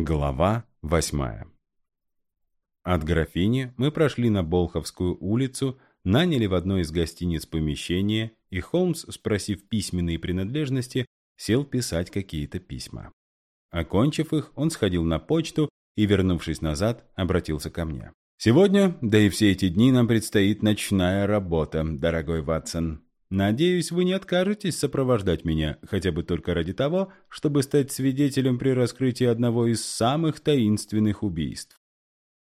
Глава восьмая От графини мы прошли на Болховскую улицу, наняли в одной из гостиниц помещение, и Холмс, спросив письменные принадлежности, сел писать какие-то письма. Окончив их, он сходил на почту и, вернувшись назад, обратился ко мне. «Сегодня, да и все эти дни, нам предстоит ночная работа, дорогой Ватсон. Надеюсь, вы не откажетесь сопровождать меня, хотя бы только ради того, чтобы стать свидетелем при раскрытии одного из самых таинственных убийств.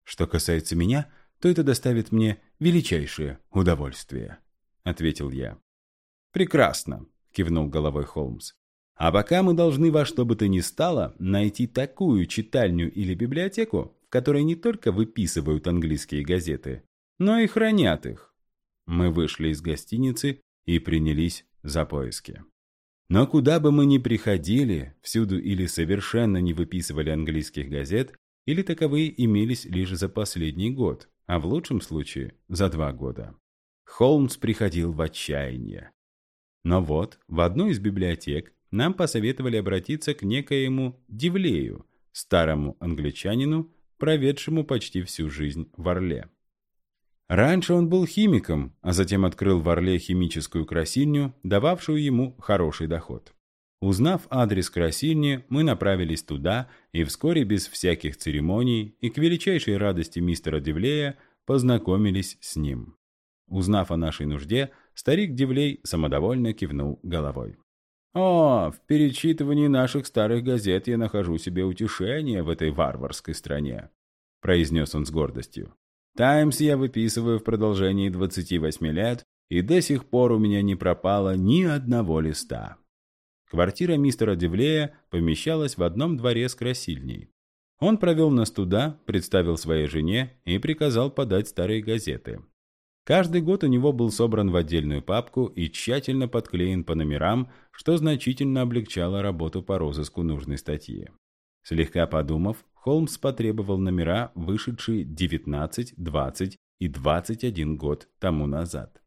Что касается меня, то это доставит мне величайшее удовольствие», — ответил я. «Прекрасно», — кивнул головой Холмс. «А пока мы должны во что бы то ни стало найти такую читальню или библиотеку, в которой не только выписывают английские газеты, но и хранят их». Мы вышли из гостиницы и принялись за поиски. Но куда бы мы ни приходили, всюду или совершенно не выписывали английских газет, или таковые имелись лишь за последний год, а в лучшем случае за два года. Холмс приходил в отчаяние. Но вот, в одной из библиотек нам посоветовали обратиться к некоему Дивлею, старому англичанину, проведшему почти всю жизнь в Орле. Раньше он был химиком, а затем открыл в Орле химическую красильню, дававшую ему хороший доход. Узнав адрес красильни, мы направились туда и вскоре без всяких церемоний и к величайшей радости мистера Девлея познакомились с ним. Узнав о нашей нужде, старик Девлей самодовольно кивнул головой. «О, в перечитывании наших старых газет я нахожу себе утешение в этой варварской стране», произнес он с гордостью. Таймс я выписываю в продолжении 28 лет, и до сих пор у меня не пропало ни одного листа. Квартира мистера Девлея помещалась в одном дворе с красильней. Он провел нас туда, представил своей жене и приказал подать старые газеты. Каждый год у него был собран в отдельную папку и тщательно подклеен по номерам, что значительно облегчало работу по розыску нужной статьи. Слегка подумав, Холмс потребовал номера, вышедшие 19, 20 и 21 год тому назад.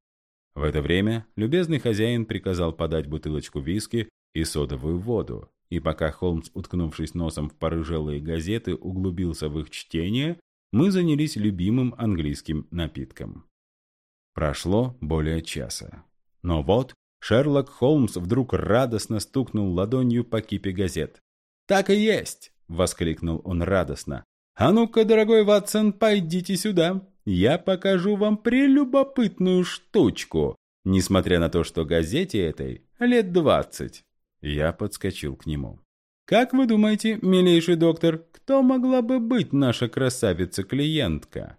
В это время любезный хозяин приказал подать бутылочку виски и содовую воду, и пока Холмс, уткнувшись носом в порыжелые газеты, углубился в их чтение, мы занялись любимым английским напитком. Прошло более часа. Но вот Шерлок Холмс вдруг радостно стукнул ладонью по кипе газет. «Так и есть!» — воскликнул он радостно. «А ну-ка, дорогой Ватсон, пойдите сюда. Я покажу вам прелюбопытную штучку, несмотря на то, что газете этой лет двадцать». Я подскочил к нему. «Как вы думаете, милейший доктор, кто могла бы быть наша красавица-клиентка?»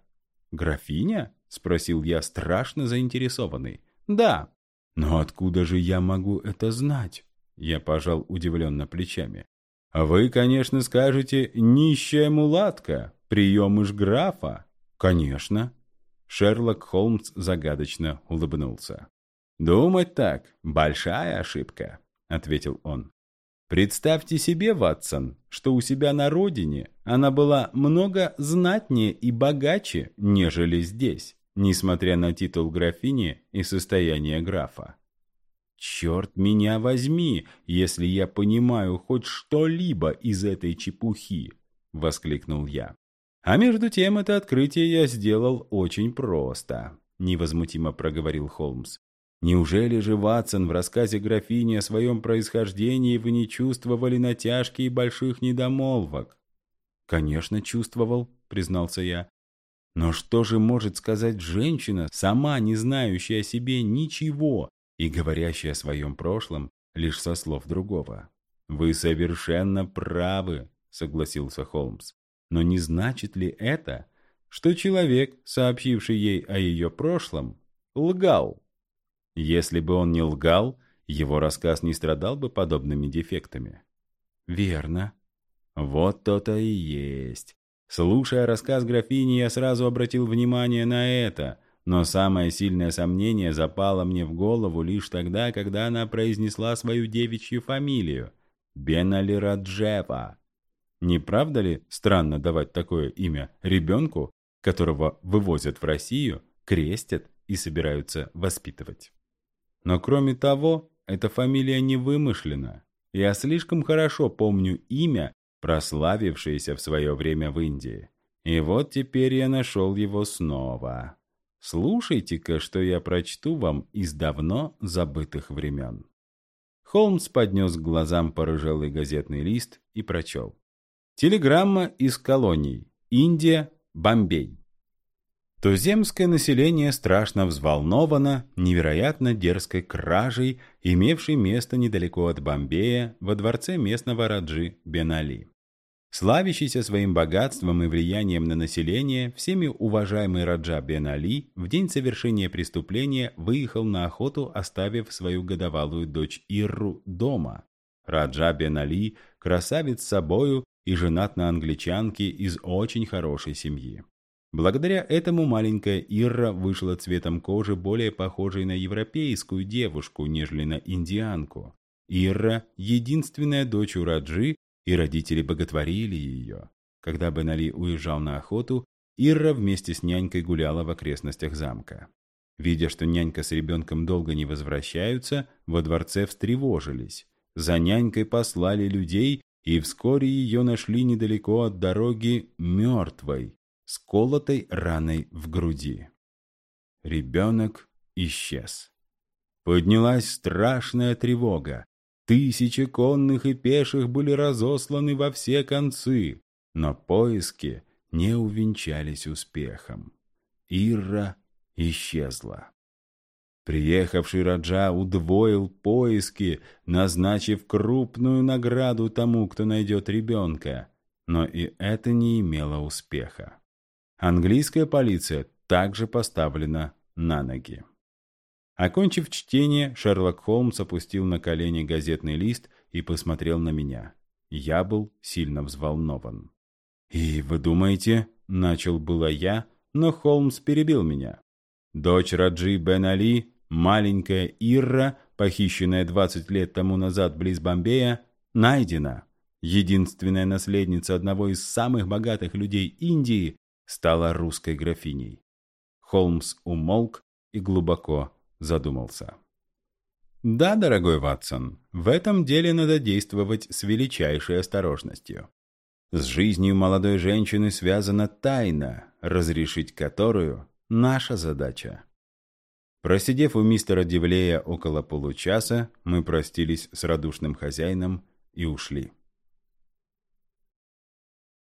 «Графиня?» — спросил я, страшно заинтересованный. «Да». «Но откуда же я могу это знать?» Я пожал удивленно плечами. Вы, конечно, скажете «нищая мулатка», приемыш графа. Конечно. Шерлок Холмс загадочно улыбнулся. «Думать так – большая ошибка», – ответил он. «Представьте себе, Ватсон, что у себя на родине она была много знатнее и богаче, нежели здесь, несмотря на титул графини и состояние графа. Черт меня возьми, если я понимаю хоть что-либо из этой чепухи, воскликнул я. А между тем это открытие я сделал очень просто, невозмутимо проговорил Холмс. Неужели же, Ватсон, в рассказе графини о своем происхождении вы не чувствовали натяжки и больших недомолвок? Конечно, чувствовал, признался я. Но что же может сказать женщина, сама не знающая о себе ничего, и говорящий о своем прошлом лишь со слов другого. «Вы совершенно правы», — согласился Холмс. «Но не значит ли это, что человек, сообщивший ей о ее прошлом, лгал? Если бы он не лгал, его рассказ не страдал бы подобными дефектами». «Верно». «Вот то-то и есть». Слушая рассказ графини, я сразу обратил внимание на это — но самое сильное сомнение запало мне в голову лишь тогда, когда она произнесла свою девичью фамилию – Бенали Раджева. Не правда ли странно давать такое имя ребенку, которого вывозят в Россию, крестят и собираются воспитывать? Но кроме того, эта фамилия не вымышлена. Я слишком хорошо помню имя, прославившееся в свое время в Индии. И вот теперь я нашел его снова. Слушайте-ка, что я прочту вам из давно забытых времен. Холмс поднес к глазам порыжелый газетный лист и прочел. Телеграмма из колоний. Индия, Бомбей. Туземское население страшно взволновано невероятно дерзкой кражей, имевшей место недалеко от Бомбея во дворце местного Раджи Бенали. Славящийся своим богатством и влиянием на население, всеми уважаемый Раджа Бен Али в день совершения преступления выехал на охоту, оставив свою годовалую дочь Ирру дома. Раджа Бен Али красавец собою и женат на англичанке из очень хорошей семьи. Благодаря этому маленькая Ирра вышла цветом кожи более похожей на европейскую девушку, нежели на индианку. Ирра – единственная дочь у Раджи, и родители боготворили ее. Когда Бен Али уезжал на охоту, Ирра вместе с нянькой гуляла в окрестностях замка. Видя, что нянька с ребенком долго не возвращаются, во дворце встревожились. За нянькой послали людей, и вскоре ее нашли недалеко от дороги мертвой, с колотой раной в груди. Ребенок исчез. Поднялась страшная тревога. Тысячи конных и пеших были разосланы во все концы, но поиски не увенчались успехом. Ирра исчезла. Приехавший Раджа удвоил поиски, назначив крупную награду тому, кто найдет ребенка. Но и это не имело успеха. Английская полиция также поставлена на ноги. Окончив чтение, Шерлок Холмс опустил на колени газетный лист и посмотрел на меня. Я был сильно взволнован. «И вы думаете...» — начал было я, но Холмс перебил меня. Дочь Раджи Бен Али, маленькая Ирра, похищенная 20 лет тому назад близ Бомбея, найдена. Единственная наследница одного из самых богатых людей Индии стала русской графиней. Холмс умолк и глубоко задумался. Да, дорогой Ватсон, в этом деле надо действовать с величайшей осторожностью. С жизнью молодой женщины связана тайна, разрешить которую – наша задача. Просидев у мистера Дивлея около получаса, мы простились с радушным хозяином и ушли.